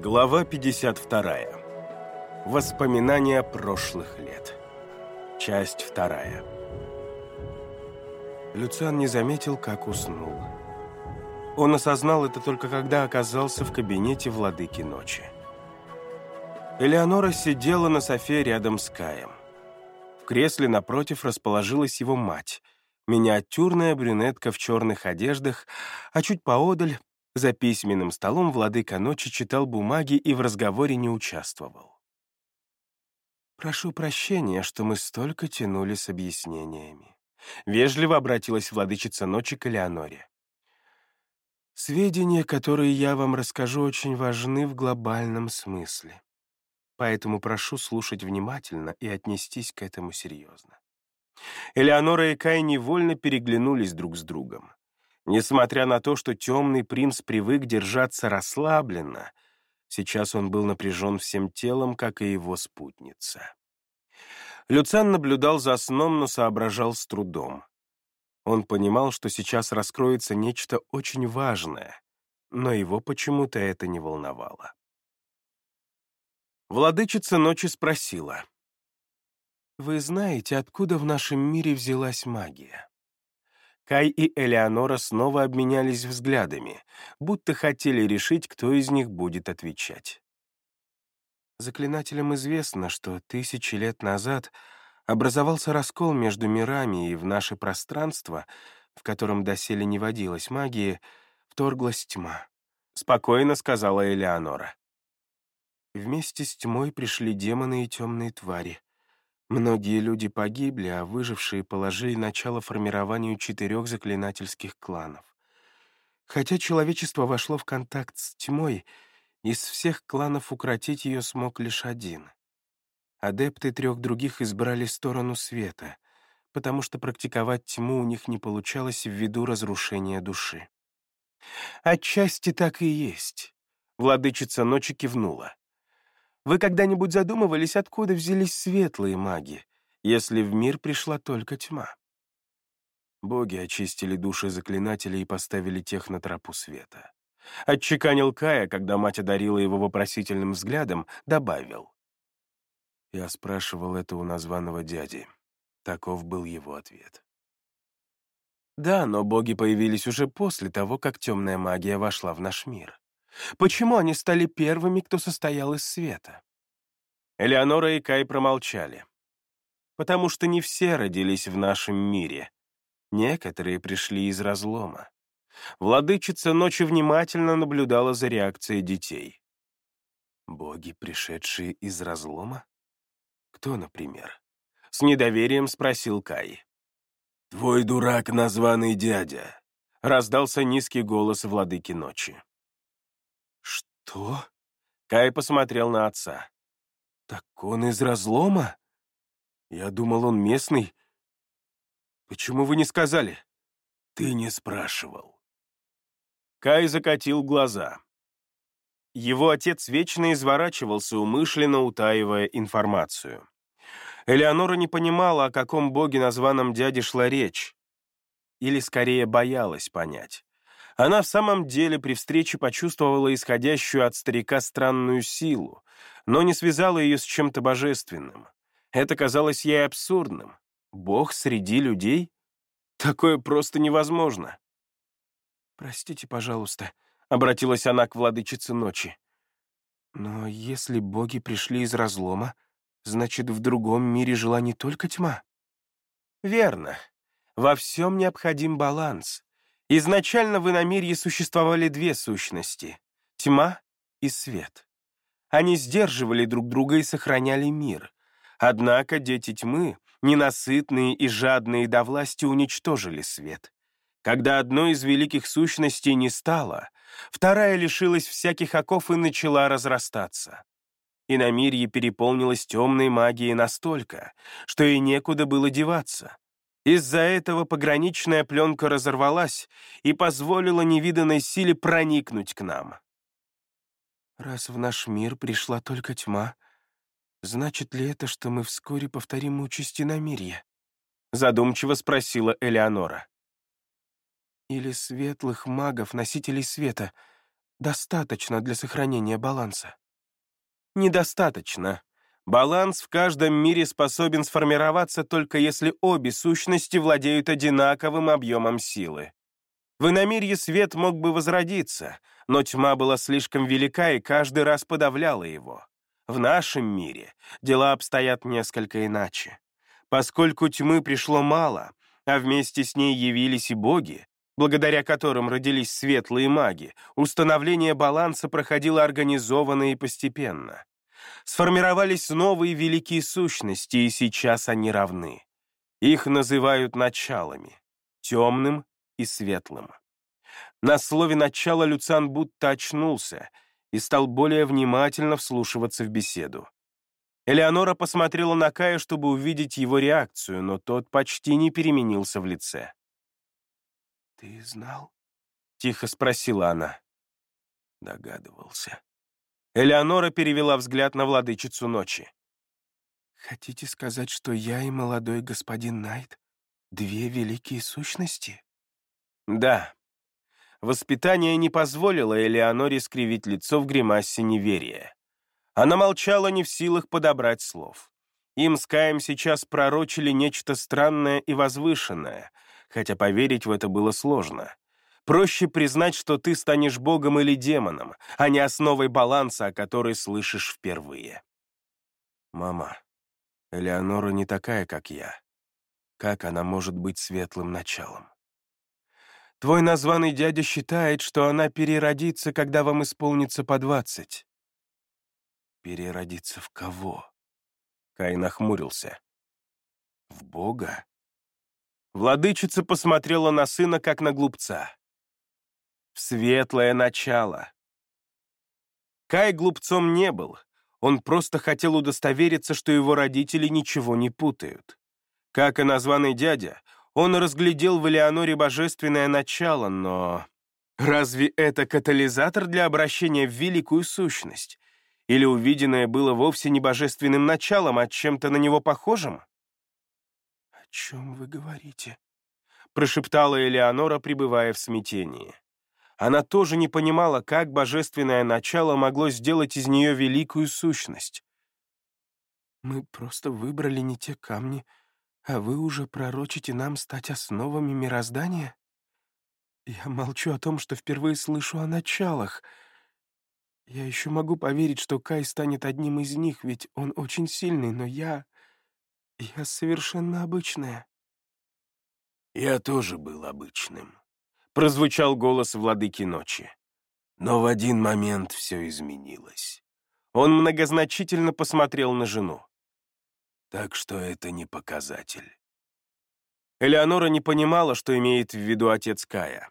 Глава 52. Воспоминания прошлых лет. Часть вторая. Люциан не заметил, как уснул. Он осознал это только когда оказался в кабинете владыки ночи. Элеонора сидела на софе рядом с Каем. В кресле напротив расположилась его мать, миниатюрная брюнетка в черных одеждах, а чуть поодаль за письменным столом владыка ночи читал бумаги и в разговоре не участвовал. «Прошу прощения, что мы столько тянули с объяснениями». Вежливо обратилась владычица ночи к Элеоноре. «Сведения, которые я вам расскажу, очень важны в глобальном смысле. Поэтому прошу слушать внимательно и отнестись к этому серьезно». Элеонора и Кай невольно переглянулись друг с другом. Несмотря на то, что темный принц привык держаться расслабленно, сейчас он был напряжен всем телом, как и его спутница. Люцан наблюдал за сном, но соображал с трудом. Он понимал, что сейчас раскроется нечто очень важное, но его почему-то это не волновало. Владычица ночи спросила. «Вы знаете, откуда в нашем мире взялась магия?» Кай и Элеонора снова обменялись взглядами, будто хотели решить, кто из них будет отвечать. Заклинателям известно, что тысячи лет назад образовался раскол между мирами, и в наше пространство, в котором доселе не водилась магия, вторглась тьма. Спокойно сказала Элеонора. Вместе с тьмой пришли демоны и темные твари. Многие люди погибли, а выжившие положили начало формированию четырех заклинательских кланов. Хотя человечество вошло в контакт с тьмой, из всех кланов укротить ее смог лишь один. Адепты трех других избрали сторону света, потому что практиковать тьму у них не получалось ввиду разрушения души. Отчасти так и есть. Владычица ночи кивнула. Вы когда-нибудь задумывались, откуда взялись светлые маги, если в мир пришла только тьма? Боги очистили души заклинателей и поставили тех на тропу света. Отчеканил Кая, когда мать одарила его вопросительным взглядом, добавил. Я спрашивал это у названного дяди. Таков был его ответ. Да, но боги появились уже после того, как темная магия вошла в наш мир. Почему они стали первыми, кто состоял из света? Элеонора и Кай промолчали. Потому что не все родились в нашем мире. Некоторые пришли из разлома. Владычица ночи внимательно наблюдала за реакцией детей. Боги, пришедшие из разлома? Кто, например? С недоверием спросил Кай. «Твой дурак, названный дядя», — раздался низкий голос владыки ночи. «Что?» Кай посмотрел на отца. «Так он из разлома? Я думал, он местный. Почему вы не сказали?» «Ты не спрашивал». Кай закатил глаза. Его отец вечно изворачивался, умышленно утаивая информацию. Элеонора не понимала, о каком боге названном дяде шла речь. Или, скорее, боялась понять. Она в самом деле при встрече почувствовала исходящую от старика странную силу, но не связала ее с чем-то божественным. Это казалось ей абсурдным. Бог среди людей? Такое просто невозможно. «Простите, пожалуйста», — обратилась она к владычице ночи. «Но если боги пришли из разлома, значит, в другом мире жила не только тьма». «Верно. Во всем необходим баланс. Изначально в иномирье существовали две сущности — тьма и свет. Они сдерживали друг друга и сохраняли мир. Однако дети тьмы, ненасытные и жадные до власти, уничтожили свет. Когда одной из великих сущностей не стало, вторая лишилась всяких оков и начала разрастаться. Иномирье переполнилось темной магией настолько, что и некуда было деваться. Из-за этого пограничная пленка разорвалась и позволила невиданной силе проникнуть к нам. Раз в наш мир пришла только тьма, значит ли это, что мы вскоре повторим участь иномирья? Задумчиво спросила Элеонора. Или светлых магов, носителей света, достаточно для сохранения баланса? Недостаточно. Баланс в каждом мире способен сформироваться только если обе сущности владеют одинаковым объемом силы. В иномирье свет мог бы возродиться, но тьма была слишком велика и каждый раз подавляла его. В нашем мире дела обстоят несколько иначе. Поскольку тьмы пришло мало, а вместе с ней явились и боги, благодаря которым родились светлые маги, установление баланса проходило организованно и постепенно. Сформировались новые великие сущности, и сейчас они равны. Их называют началами — темным и светлым. На слове «начало» Люциан будто очнулся и стал более внимательно вслушиваться в беседу. Элеонора посмотрела на Кая, чтобы увидеть его реакцию, но тот почти не переменился в лице. «Ты знал?» — тихо спросила она. Догадывался. Элеонора перевела взгляд на владычицу ночи. «Хотите сказать, что я и молодой господин Найт — две великие сущности?» «Да». Воспитание не позволило Элеоноре скривить лицо в гримасе неверия. Она молчала не в силах подобрать слов. Им с Каем сейчас пророчили нечто странное и возвышенное — хотя поверить в это было сложно. Проще признать, что ты станешь богом или демоном, а не основой баланса, о которой слышишь впервые. Мама, Элеонора не такая, как я. Как она может быть светлым началом? Твой названный дядя считает, что она переродится, когда вам исполнится по двадцать. Переродиться в кого? Кай нахмурился. В Бога? Владычица посмотрела на сына, как на глупца. В светлое начало. Кай глупцом не был, он просто хотел удостовериться, что его родители ничего не путают. Как и названный дядя, он разглядел в Элеоноре божественное начало, но... Разве это катализатор для обращения в великую сущность? Или увиденное было вовсе не божественным началом, а чем-то на него похожим? «О чем вы говорите?» — прошептала Элеонора, пребывая в смятении. Она тоже не понимала, как божественное начало могло сделать из нее великую сущность. «Мы просто выбрали не те камни, а вы уже пророчите нам стать основами мироздания? Я молчу о том, что впервые слышу о началах. Я еще могу поверить, что Кай станет одним из них, ведь он очень сильный, но я... Я совершенно обычная. Я тоже был обычным. Прозвучал голос владыки ночи. Но в один момент все изменилось. Он многозначительно посмотрел на жену. Так что это не показатель. Элеонора не понимала, что имеет в виду отец Кая.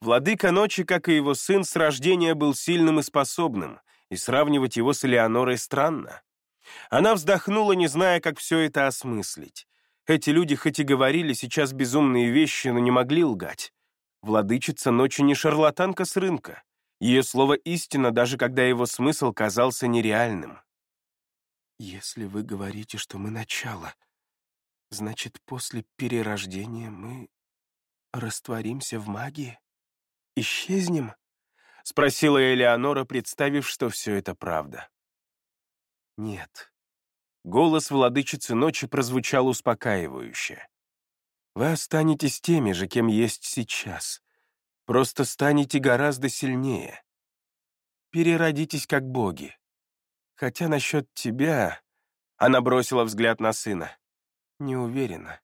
Владыка ночи, как и его сын, с рождения был сильным и способным, и сравнивать его с Элеонорой странно. Она вздохнула, не зная, как все это осмыслить. Эти люди хоть и говорили сейчас безумные вещи, но не могли лгать. Владычица ночи не шарлатанка с рынка. Ее слово истина, даже когда его смысл казался нереальным. «Если вы говорите, что мы начало, значит, после перерождения мы растворимся в магии? Исчезнем?» — спросила Элеонора, представив, что все это правда. Нет. Голос владычицы ночи прозвучал успокаивающе. Вы останетесь теми же, кем есть сейчас. Просто станете гораздо сильнее. Переродитесь как боги. Хотя насчет тебя... Она бросила взгляд на сына. Не уверена.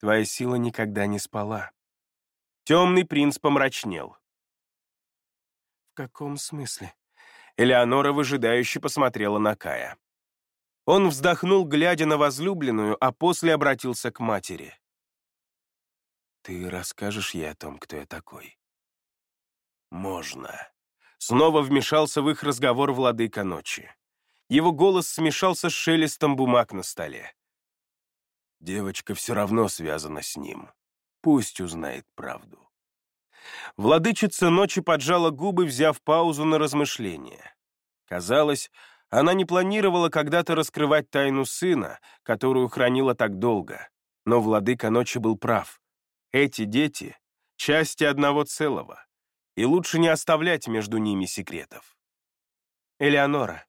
Твоя сила никогда не спала. Темный принц помрачнел. В каком смысле? Элеонора выжидающе посмотрела на Кая. Он вздохнул, глядя на возлюбленную, а после обратился к матери. «Ты расскажешь ей о том, кто я такой?» «Можно». Снова вмешался в их разговор владыка ночи. Его голос смешался с шелестом бумаг на столе. «Девочка все равно связана с ним. Пусть узнает правду». Владычица ночи поджала губы, взяв паузу на размышление. Казалось, она не планировала когда-то раскрывать тайну сына, которую хранила так долго. Но владыка ночи был прав. Эти дети — части одного целого. и лучше не оставлять между ними секретов. Элеонора,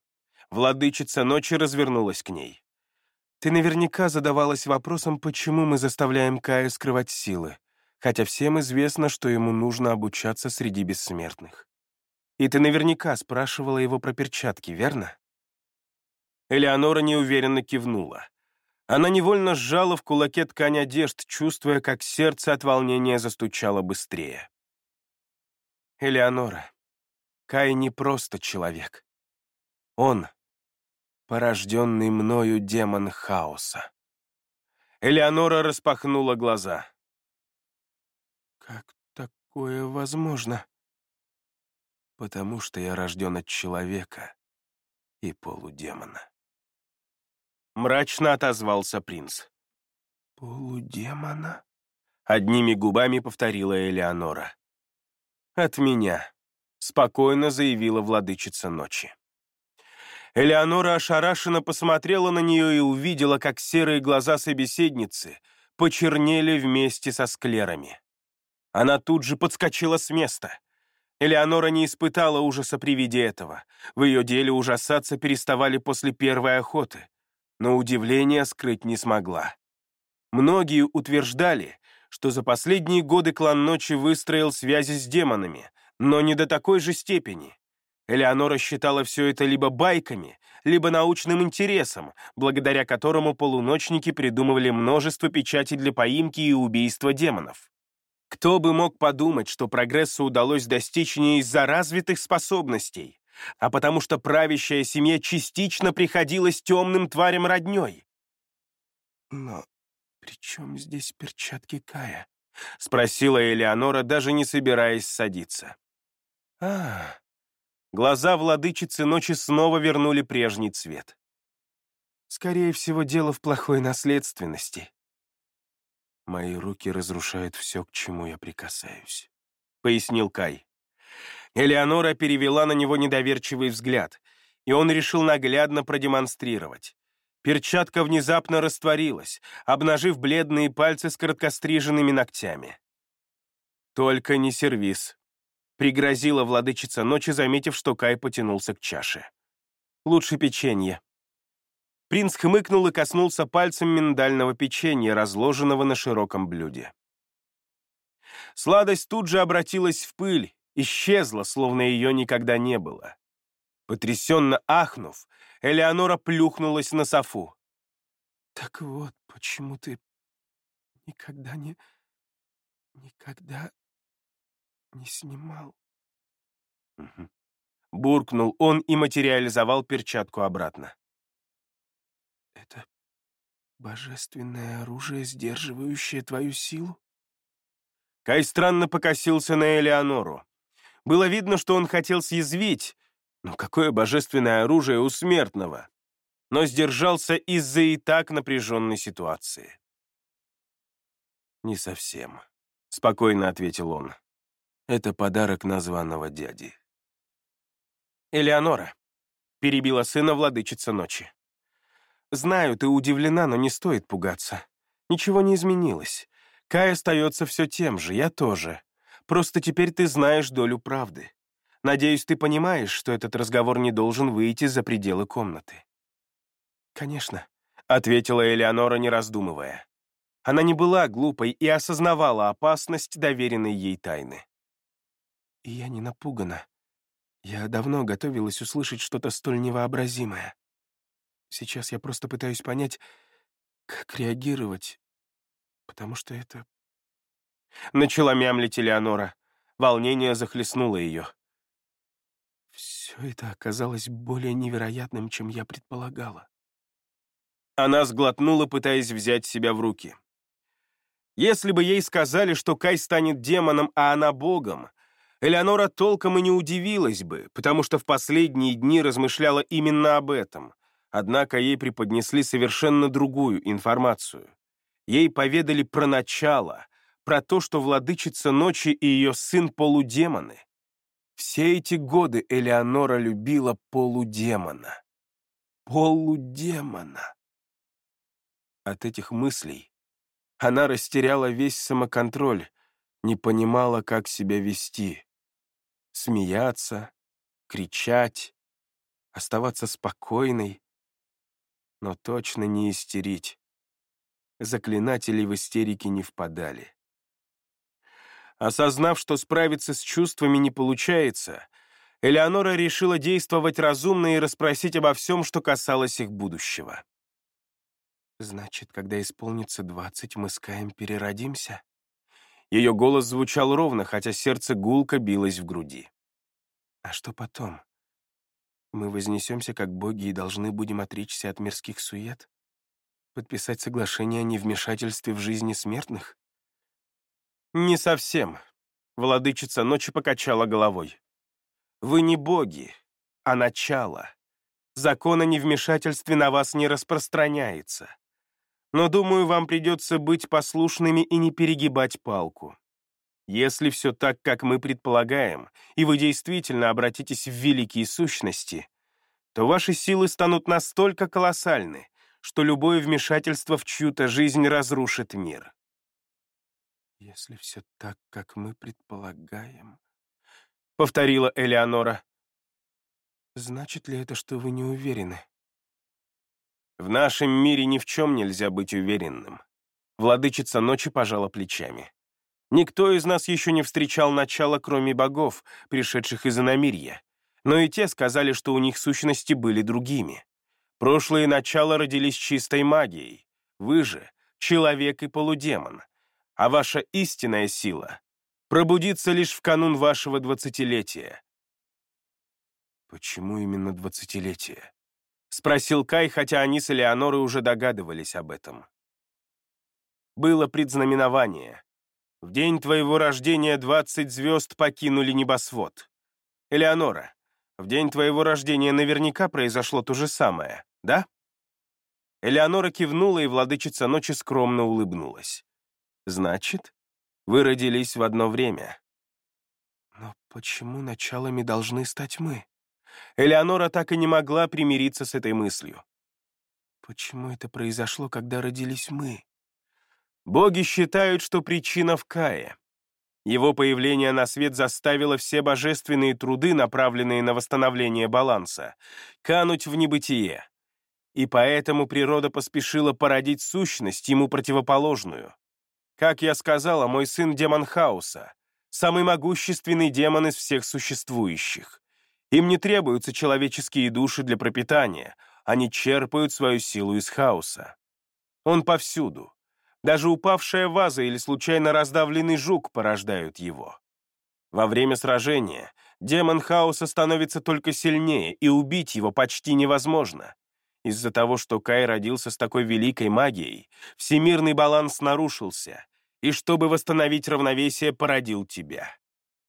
владычица ночи развернулась к ней. Ты наверняка задавалась вопросом, почему мы заставляем Кая скрывать силы, хотя всем известно, что ему нужно обучаться среди бессмертных. И ты наверняка спрашивала его про перчатки, верно? Элеонора неуверенно кивнула. Она невольно сжала в кулаке ткань одежд, чувствуя, как сердце от волнения застучало быстрее. Элеонора, Кай не просто человек. Он — порожденный мною демон хаоса. Элеонора распахнула глаза. «Как такое возможно?» «Потому что я рожден от человека и полудемона». Мрачно отозвался принц. «Полудемона?» Одними губами повторила Элеонора. «От меня», — спокойно заявила владычица ночи. Элеонора ошарашенно посмотрела на нее и увидела, как серые глаза собеседницы почернели вместе со склерами. Она тут же подскочила с места. Элеонора не испытала ужаса при виде этого. В ее деле ужасаться переставали после первой охоты но удивление скрыть не смогла. Многие утверждали, что за последние годы клан Ночи выстроил связи с демонами, но не до такой же степени. Элеонора считала все это либо байками, либо научным интересом, благодаря которому полуночники придумывали множество печатей для поимки и убийства демонов. Кто бы мог подумать, что прогрессу удалось достичь не из-за развитых способностей, а потому что правящая семья частично приходилась темным тварям родней. «Но при чем здесь перчатки Кая?» — спросила Элеонора, даже не собираясь садиться. а Глаза владычицы ночи снова вернули прежний цвет. Скорее всего, дело в плохой наследственности. Мои руки разрушают все, к чему я прикасаюсь, — пояснил Кай. Элеонора перевела на него недоверчивый взгляд, и он решил наглядно продемонстрировать. Перчатка внезапно растворилась, обнажив бледные пальцы с короткостриженными ногтями. «Только не сервис», — пригрозила владычица ночи, заметив, что Кай потянулся к чаше. «Лучше печенье». Принц хмыкнул и коснулся пальцем миндального печенья, разложенного на широком блюде. Сладость тут же обратилась в пыль, исчезла, словно ее никогда не было. Потрясенно ахнув, Элеонора плюхнулась на софу. «Так вот, почему ты никогда не... никогда не снимал...» угу. Буркнул он и материализовал перчатку обратно. «Это божественное оружие, сдерживающее твою силу?» Кай странно покосился на Элеонору. Было видно, что он хотел съязвить, но какое божественное оружие у смертного, но сдержался из-за и так напряженной ситуации. «Не совсем», — спокойно ответил он. «Это подарок названного дяди». «Элеонора», — перебила сына владычица ночи. «Знаю, ты удивлена, но не стоит пугаться. Ничего не изменилось. Кай остается все тем же, я тоже. Просто теперь ты знаешь долю правды. Надеюсь, ты понимаешь, что этот разговор не должен выйти за пределы комнаты». «Конечно», — ответила Элеонора, не раздумывая. Она не была глупой и осознавала опасность доверенной ей тайны. «И я не напугана. Я давно готовилась услышать что-то столь невообразимое. Сейчас я просто пытаюсь понять, как реагировать, потому что это Начала мямлить Элеонора. Волнение захлестнуло ее. Все это оказалось более невероятным, чем я предполагала. Она сглотнула, пытаясь взять себя в руки. Если бы ей сказали, что Кай станет демоном, а она богом, Элеонора толком и не удивилась бы, потому что в последние дни размышляла именно об этом. Однако ей преподнесли совершенно другую информацию. Ей поведали про начало, про то, что владычица ночи и ее сын полудемоны. Все эти годы Элеонора любила полудемона. Полудемона. От этих мыслей она растеряла весь самоконтроль, не понимала, как себя вести. Смеяться, кричать, оставаться спокойной, но точно не истерить. Заклинатели в истерике не впадали. Осознав, что справиться с чувствами не получается, Элеонора решила действовать разумно и расспросить обо всем, что касалось их будущего. «Значит, когда исполнится двадцать, мы с Каем переродимся?» Ее голос звучал ровно, хотя сердце гулко билось в груди. «А что потом? Мы вознесемся как боги и должны будем отречься от мирских сует? Подписать соглашение о невмешательстве в жизни смертных?» «Не совсем», — владычица ночи покачала головой. «Вы не боги, а начало. Закон о невмешательстве на вас не распространяется. Но, думаю, вам придется быть послушными и не перегибать палку. Если все так, как мы предполагаем, и вы действительно обратитесь в великие сущности, то ваши силы станут настолько колоссальны, что любое вмешательство в чью-то жизнь разрушит мир. «Если все так, как мы предполагаем», — повторила Элеонора. «Значит ли это, что вы не уверены?» «В нашем мире ни в чем нельзя быть уверенным». Владычица ночи пожала плечами. «Никто из нас еще не встречал начала, кроме богов, пришедших из иномирья. Но и те сказали, что у них сущности были другими. Прошлые начала родились чистой магией. Вы же — человек и полудемон а ваша истинная сила пробудится лишь в канун вашего двадцатилетия». «Почему именно двадцатилетие?» — спросил Кай, хотя они с Элеонорой уже догадывались об этом. «Было предзнаменование. В день твоего рождения двадцать звезд покинули небосвод. Элеонора, в день твоего рождения наверняка произошло то же самое, да?» Элеонора кивнула, и владычица ночи скромно улыбнулась. Значит, вы родились в одно время. Но почему началами должны стать мы? Элеонора так и не могла примириться с этой мыслью. Почему это произошло, когда родились мы? Боги считают, что причина в Кае. Его появление на свет заставило все божественные труды, направленные на восстановление баланса, кануть в небытие. И поэтому природа поспешила породить сущность, ему противоположную. Как я сказала, мой сын — демон хаоса, самый могущественный демон из всех существующих. Им не требуются человеческие души для пропитания, они черпают свою силу из хаоса. Он повсюду. Даже упавшая ваза или случайно раздавленный жук порождают его. Во время сражения демон хаоса становится только сильнее, и убить его почти невозможно. Из-за того, что Кай родился с такой великой магией, всемирный баланс нарушился, и чтобы восстановить равновесие, породил тебя.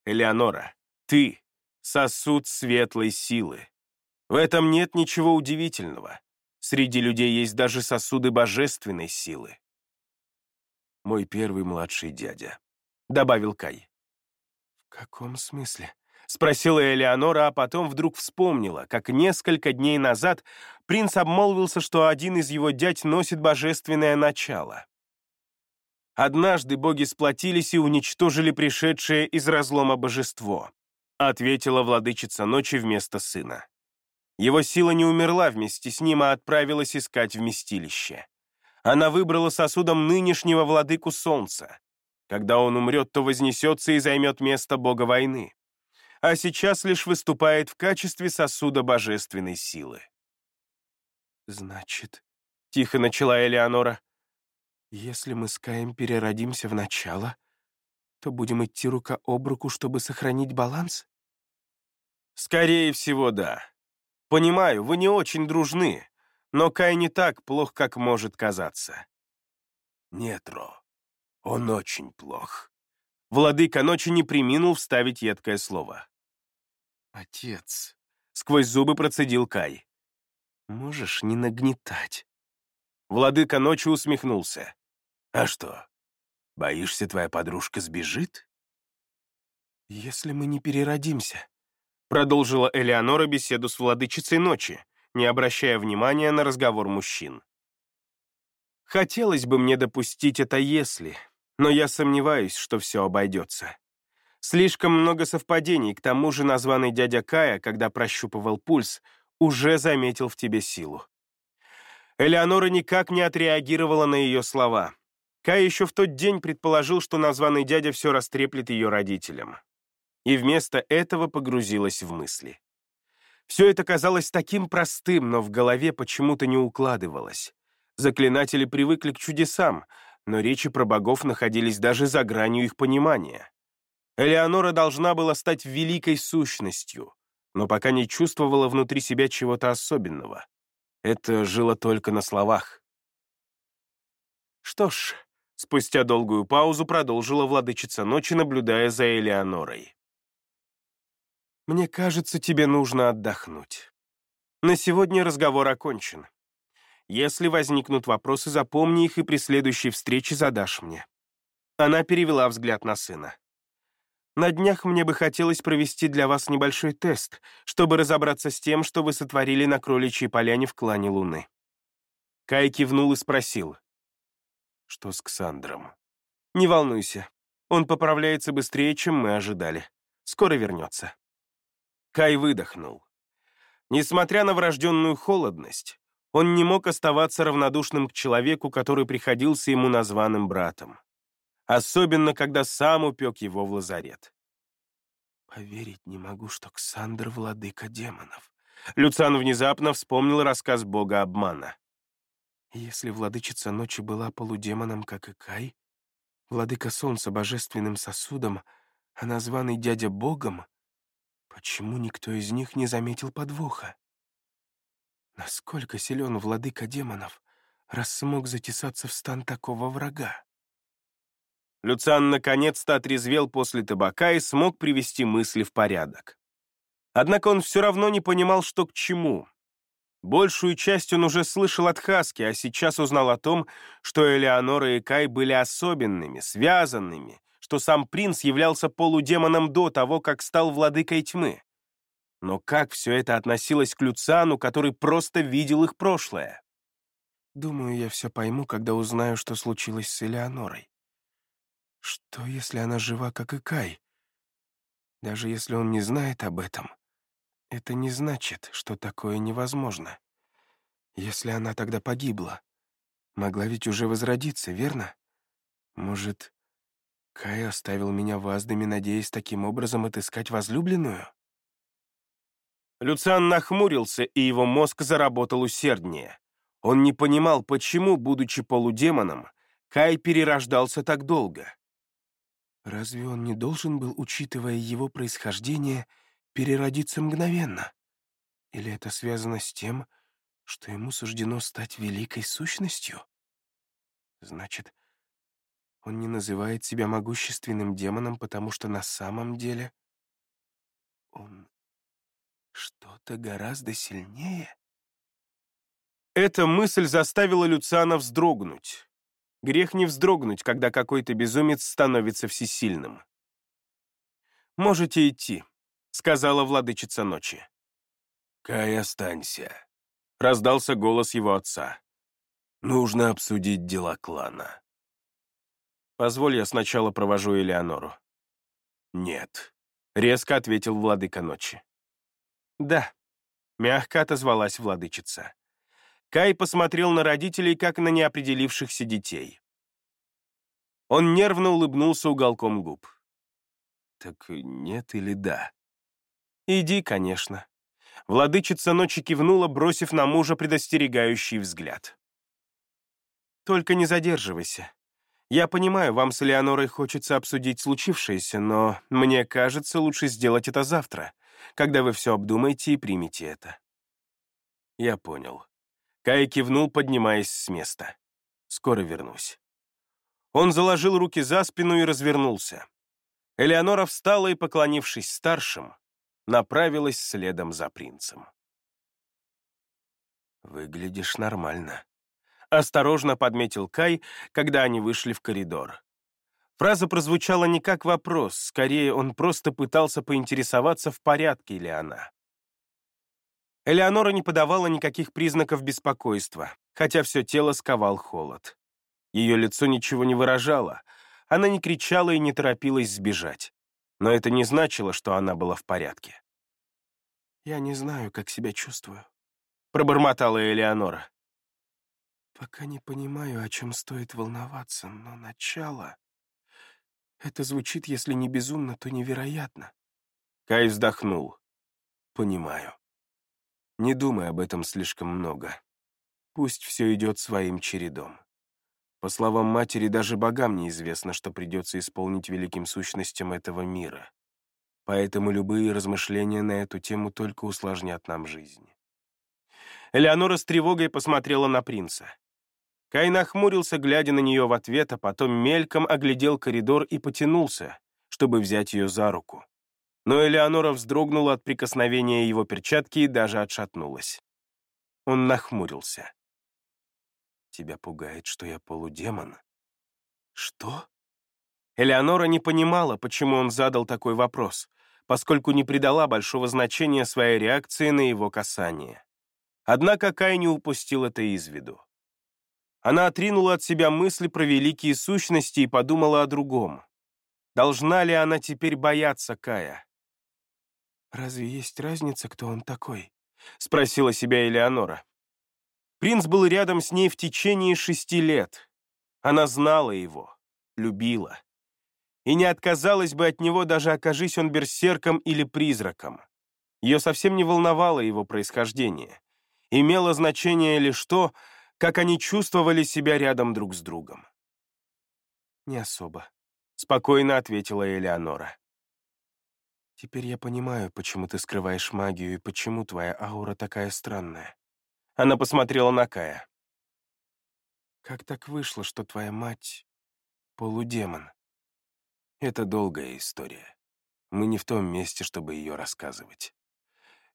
Элеонора, ты — сосуд светлой силы. В этом нет ничего удивительного. Среди людей есть даже сосуды божественной силы. «Мой первый младший дядя», — добавил Кай. «В каком смысле?» Спросила Элеонора, а потом вдруг вспомнила, как несколько дней назад принц обмолвился, что один из его дядь носит божественное начало. Однажды боги сплотились и уничтожили пришедшее из разлома божество, ответила владычица ночи вместо сына. Его сила не умерла вместе с ним, а отправилась искать вместилище. Она выбрала сосудом нынешнего владыку солнца. Когда он умрет, то вознесется и займет место бога войны а сейчас лишь выступает в качестве сосуда божественной силы. «Значит», — тихо начала Элеонора, «если мы с Каем переродимся в начало, то будем идти рука об руку, чтобы сохранить баланс?» «Скорее всего, да. Понимаю, вы не очень дружны, но Кай не так плох, как может казаться». «Нет, Ро, он очень плох», Владыка ночи не приминул вставить едкое слово. «Отец», — сквозь зубы процедил Кай, — «можешь не нагнетать». Владыка ночи усмехнулся. «А что, боишься, твоя подружка сбежит?» «Если мы не переродимся», — продолжила Элеонора беседу с владычицей ночи, не обращая внимания на разговор мужчин. «Хотелось бы мне допустить это «если», но я сомневаюсь, что все обойдется. Слишком много совпадений, к тому же названный дядя Кая, когда прощупывал пульс, уже заметил в тебе силу. Элеонора никак не отреагировала на ее слова. Кай еще в тот день предположил, что названный дядя все растреплет ее родителям. И вместо этого погрузилась в мысли. Все это казалось таким простым, но в голове почему-то не укладывалось. Заклинатели привыкли к чудесам, но речи про богов находились даже за гранью их понимания. Элеонора должна была стать великой сущностью, но пока не чувствовала внутри себя чего-то особенного. Это жило только на словах. Что ж, спустя долгую паузу продолжила владычица ночи, наблюдая за Элеонорой. «Мне кажется, тебе нужно отдохнуть. На сегодня разговор окончен. Если возникнут вопросы, запомни их и при следующей встрече задашь мне». Она перевела взгляд на сына. «На днях мне бы хотелось провести для вас небольшой тест, чтобы разобраться с тем, что вы сотворили на кроличьей поляне в клане Луны». Кай кивнул и спросил. «Что с Ксандром?» «Не волнуйся. Он поправляется быстрее, чем мы ожидали. Скоро вернется». Кай выдохнул. Несмотря на врожденную холодность, он не мог оставаться равнодушным к человеку, который приходился ему названным братом. Особенно, когда сам упек его в лазарет. «Поверить не могу, что Ксандр — владыка демонов». Люциан внезапно вспомнил рассказ бога обмана. Если владычица ночи была полудемоном, как и Кай, владыка солнца — божественным сосудом, а названный дядя богом, почему никто из них не заметил подвоха? Насколько силен владыка демонов, раз смог затесаться в стан такого врага? Люциан наконец-то отрезвел после табака и смог привести мысли в порядок. Однако он все равно не понимал, что к чему. Большую часть он уже слышал от Хаски, а сейчас узнал о том, что Элеонора и Кай были особенными, связанными, что сам принц являлся полудемоном до того, как стал владыкой тьмы. Но как все это относилось к Люциану, который просто видел их прошлое? Думаю, я все пойму, когда узнаю, что случилось с Элеонорой. Что, если она жива, как и Кай? Даже если он не знает об этом, это не значит, что такое невозможно. Если она тогда погибла, могла ведь уже возродиться, верно? Может, Кай оставил меня в Аздаме, надеясь таким образом отыскать возлюбленную? Люциан нахмурился, и его мозг заработал усерднее. Он не понимал, почему, будучи полудемоном, Кай перерождался так долго. Разве он не должен был, учитывая его происхождение, переродиться мгновенно? Или это связано с тем, что ему суждено стать великой сущностью? Значит, он не называет себя могущественным демоном, потому что на самом деле он что-то гораздо сильнее? Эта мысль заставила Люциана вздрогнуть. Грех не вздрогнуть, когда какой-то безумец становится всесильным. «Можете идти», — сказала владычица ночи. «Кай, останься», — раздался голос его отца. «Нужно обсудить дела клана». «Позволь, я сначала провожу Элеонору». «Нет», — резко ответил владыка ночи. «Да», — мягко отозвалась владычица. Кай посмотрел на родителей, как на неопределившихся детей. Он нервно улыбнулся уголком губ. «Так нет или да?» «Иди, конечно». Владычица ночи кивнула, бросив на мужа предостерегающий взгляд. «Только не задерживайся. Я понимаю, вам с Элеонорой хочется обсудить случившееся, но мне кажется, лучше сделать это завтра когда вы все обдумаете и примете это». Я понял. Кай кивнул, поднимаясь с места. «Скоро вернусь». Он заложил руки за спину и развернулся. Элеонора встала и, поклонившись старшим, направилась следом за принцем. «Выглядишь нормально», — осторожно подметил Кай, когда они вышли в коридор. Фраза прозвучала не как вопрос, скорее он просто пытался поинтересоваться, в порядке ли она. Элеонора не подавала никаких признаков беспокойства, хотя все тело сковал холод. Ее лицо ничего не выражало, она не кричала и не торопилась сбежать. Но это не значило, что она была в порядке. «Я не знаю, как себя чувствую», — пробормотала Элеонора. «Пока не понимаю, о чем стоит волноваться, но начало...» Это звучит, если не безумно, то невероятно. Кай вздохнул. Понимаю. Не думай об этом слишком много. Пусть все идет своим чередом. По словам матери, даже богам неизвестно, что придется исполнить великим сущностям этого мира. Поэтому любые размышления на эту тему только усложнят нам жизнь. Элеонора с тревогой посмотрела на принца. Кай нахмурился, глядя на нее в ответ, а потом мельком оглядел коридор и потянулся, чтобы взять ее за руку. Но Элеонора вздрогнула от прикосновения его перчатки и даже отшатнулась. Он нахмурился. «Тебя пугает, что я полудемон?» «Что?» Элеонора не понимала, почему он задал такой вопрос, поскольку не придала большого значения своей реакции на его касание. Однако Кай не упустил это из виду. Она отринула от себя мысли про великие сущности и подумала о другом. Должна ли она теперь бояться Кая? «Разве есть разница, кто он такой?» — спросила себя Элеонора. Принц был рядом с ней в течение шести лет. Она знала его, любила. И не отказалась бы от него, даже окажись он берсерком или призраком. Ее совсем не волновало его происхождение. Имело значение лишь то, как они чувствовали себя рядом друг с другом. «Не особо», — спокойно ответила Элеонора. «Теперь я понимаю, почему ты скрываешь магию и почему твоя аура такая странная». Она посмотрела на Кая. «Как так вышло, что твоя мать — полудемон?» «Это долгая история. Мы не в том месте, чтобы ее рассказывать.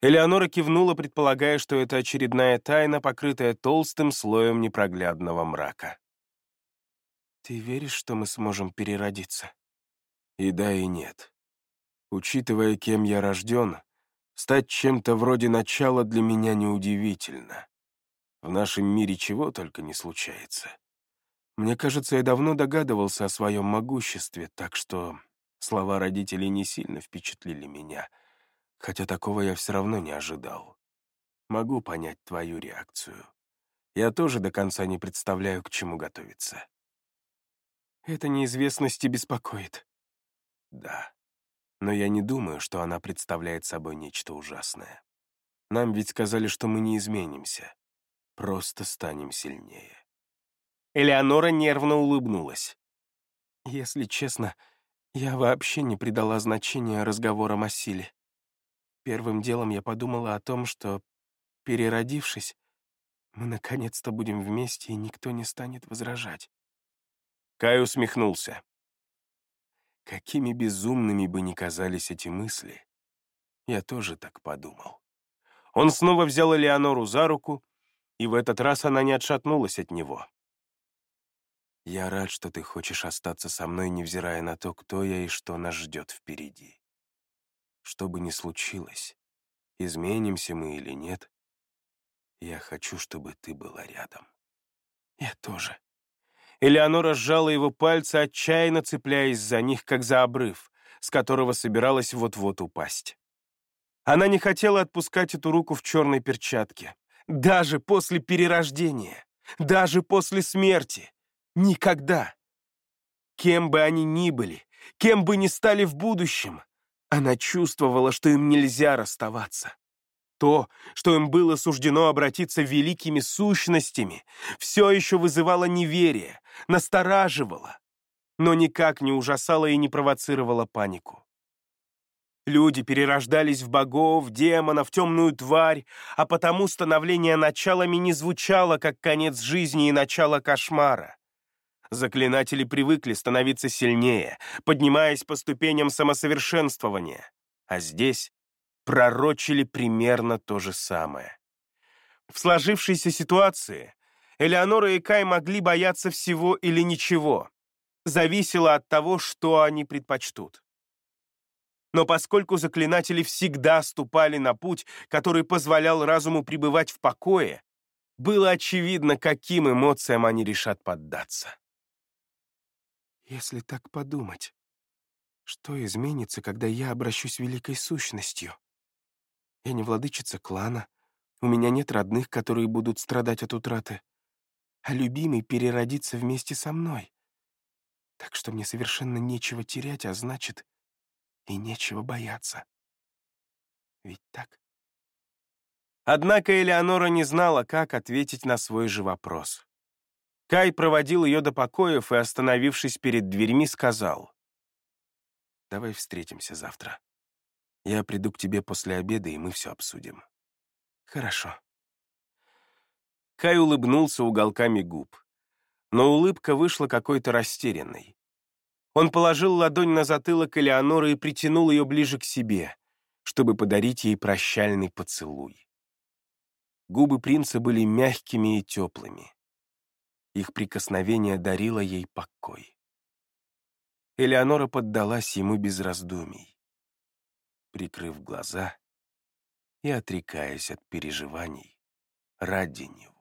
Элеонора кивнула, предполагая, что это очередная тайна, покрытая толстым слоем непроглядного мрака. «Ты веришь, что мы сможем переродиться?» «И да, и нет. Учитывая, кем я рожден, стать чем-то вроде начала для меня неудивительно. В нашем мире чего только не случается. Мне кажется, я давно догадывался о своем могуществе, так что слова родителей не сильно впечатлили меня — хотя такого я все равно не ожидал. Могу понять твою реакцию. Я тоже до конца не представляю, к чему готовиться. Это неизвестность и беспокоит. Да. Но я не думаю, что она представляет собой нечто ужасное. Нам ведь сказали, что мы не изменимся. Просто станем сильнее. Элеонора нервно улыбнулась. Если честно, я вообще не придала значения разговорам о силе. Первым делом я подумала о том, что, переродившись, мы наконец-то будем вместе, и никто не станет возражать. Кай усмехнулся. Какими безумными бы ни казались эти мысли, я тоже так подумал. Он снова взял Элеонору за руку, и в этот раз она не отшатнулась от него. «Я рад, что ты хочешь остаться со мной, невзирая на то, кто я и что нас ждет впереди. Что бы ни случилось, изменимся мы или нет, я хочу, чтобы ты была рядом. Я тоже. Элеонора сжала его пальцы, отчаянно цепляясь за них, как за обрыв, с которого собиралась вот-вот упасть. Она не хотела отпускать эту руку в черной перчатке. Даже после перерождения, даже после смерти. Никогда. Кем бы они ни были, кем бы ни стали в будущем, она чувствовала, что им нельзя расставаться. То, что им было суждено обратиться великими сущностями, все еще вызывало неверие, настораживало, но никак не ужасало и не провоцировало панику. Люди перерождались в богов, демонов, темную тварь, а потому становление началами не звучало, как конец жизни и начало кошмара. Заклинатели привыкли становиться сильнее, поднимаясь по ступеням самосовершенствования. А здесь пророчили примерно то же самое. В сложившейся ситуации Элеонора и Кай могли бояться всего или ничего. Зависело от того, что они предпочтут. Но поскольку заклинатели всегда ступали на путь, который позволял разуму пребывать в покое, было очевидно, каким эмоциям они решат поддаться. Если так подумать, Что изменится, когда я обращусь великой сущностью? Я не владычица клана, у меня нет родных, которые будут страдать от утраты, а любимый переродится вместе со мной. Так что мне совершенно нечего терять, а значит, и нечего бояться. Ведь так? Однако Элеонора не знала, как ответить на свой же вопрос. Кай проводил ее до покоев и, остановившись перед дверьми, сказал. «Давай встретимся завтра. Я приду к тебе после обеда, и мы все обсудим». «Хорошо». Кай улыбнулся уголками губ, но улыбка вышла какой-то растерянной. Он положил ладонь на затылок Элеоноры и притянул ее ближе к себе, чтобы подарить ей прощальный поцелуй. Губы принца были мягкими и теплыми. Их прикосновение дарило ей покой. Элеонора поддалась ему без раздумий, прикрыв глаза и отрекаясь от переживаний ради него.